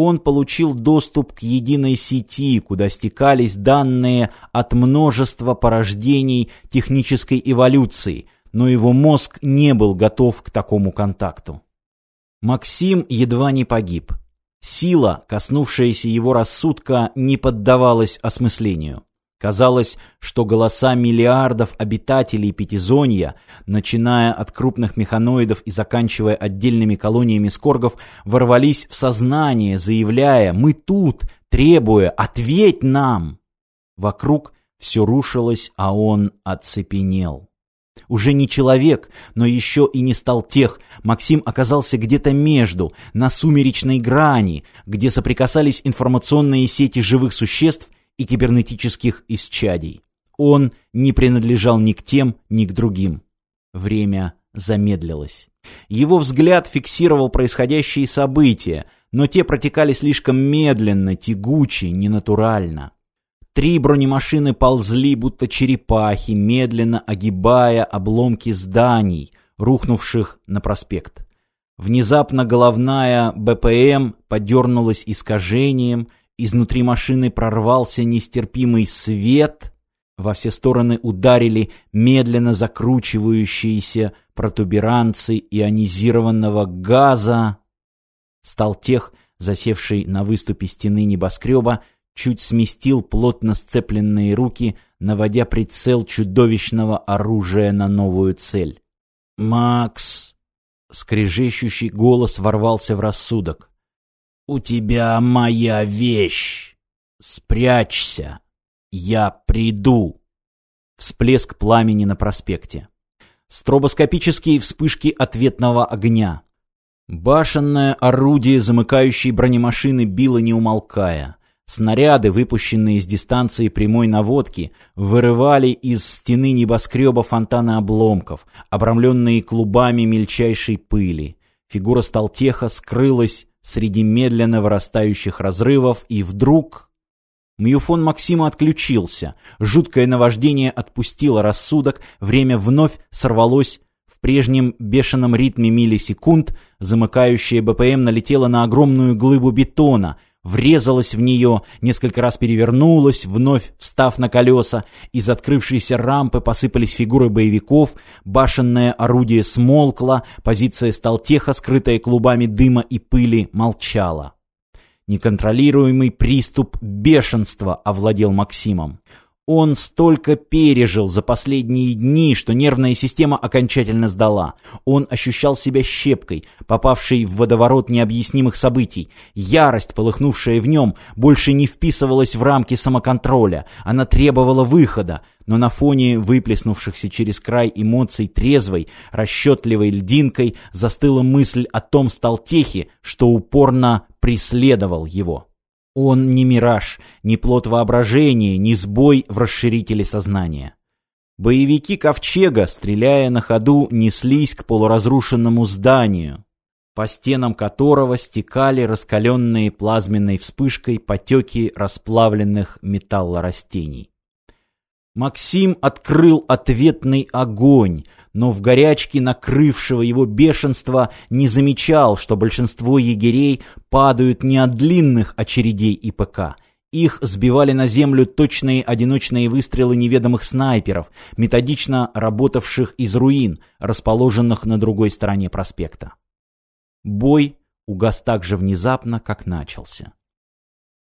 Он получил доступ к единой сети, куда стекались данные от множества порождений технической эволюции, но его мозг не был готов к такому контакту. Максим едва не погиб. Сила, коснувшаяся его рассудка, не поддавалась осмыслению. Казалось, что голоса миллиардов обитателей Пятизонья, начиная от крупных механоидов и заканчивая отдельными колониями скоргов, ворвались в сознание, заявляя «Мы тут!», требуя «Ответь нам!». Вокруг все рушилось, а он оцепенел. Уже не человек, но еще и не стал тех. Максим оказался где-то между, на сумеречной грани, где соприкасались информационные сети живых существ и кибернетических исчадий. Он не принадлежал ни к тем, ни к другим. Время замедлилось. Его взгляд фиксировал происходящие события, но те протекали слишком медленно, тягуче, ненатурально. Три бронемашины ползли, будто черепахи, медленно огибая обломки зданий, рухнувших на проспект. Внезапно головная БПМ подернулась искажением, Изнутри машины прорвался нестерпимый свет, во все стороны ударили медленно закручивающиеся протуберанцы ионизированного газа. Сталтех, засевший на выступе стены небоскреба, чуть сместил плотно сцепленные руки, наводя прицел чудовищного оружия на новую цель. «Макс!» — скрежещущий голос ворвался в рассудок. «У тебя моя вещь! Спрячься! Я приду!» Всплеск пламени на проспекте. Стробоскопические вспышки ответного огня. Башенное орудие замыкающей бронемашины било не умолкая. Снаряды, выпущенные с дистанции прямой наводки, вырывали из стены небоскреба фонтаны обломков, обрамленные клубами мельчайшей пыли. Фигура Сталтеха скрылась среди медленно вырастающих разрывов, и вдруг... Мюфон Максима отключился. Жуткое наваждение отпустило рассудок, время вновь сорвалось в прежнем бешеном ритме миллисекунд, замыкающая БПМ налетела на огромную глыбу бетона — врезалась в нее, несколько раз перевернулась, вновь встав на колеса. Из открывшейся рампы посыпались фигуры боевиков, башенное орудие смолкло, позиция сталтеха, скрытая клубами дыма и пыли, молчала. Неконтролируемый приступ бешенства овладел Максимом. Он столько пережил за последние дни, что нервная система окончательно сдала. Он ощущал себя щепкой, попавшей в водоворот необъяснимых событий. Ярость, полыхнувшая в нем, больше не вписывалась в рамки самоконтроля. Она требовала выхода. Но на фоне выплеснувшихся через край эмоций трезвой, расчетливой льдинкой застыла мысль о том сталтехе, что упорно преследовал его. Он не мираж, не плод воображения, не сбой в расширителе сознания. Боевики Ковчега, стреляя на ходу, неслись к полуразрушенному зданию, по стенам которого стекали раскаленные плазменной вспышкой потеки расплавленных металлорастений. Максим открыл ответный огонь, но в горячке накрывшего его бешенства не замечал, что большинство егерей падают не от длинных очередей ИПК. Их сбивали на землю точные одиночные выстрелы неведомых снайперов, методично работавших из руин, расположенных на другой стороне проспекта. Бой угас так же внезапно, как начался.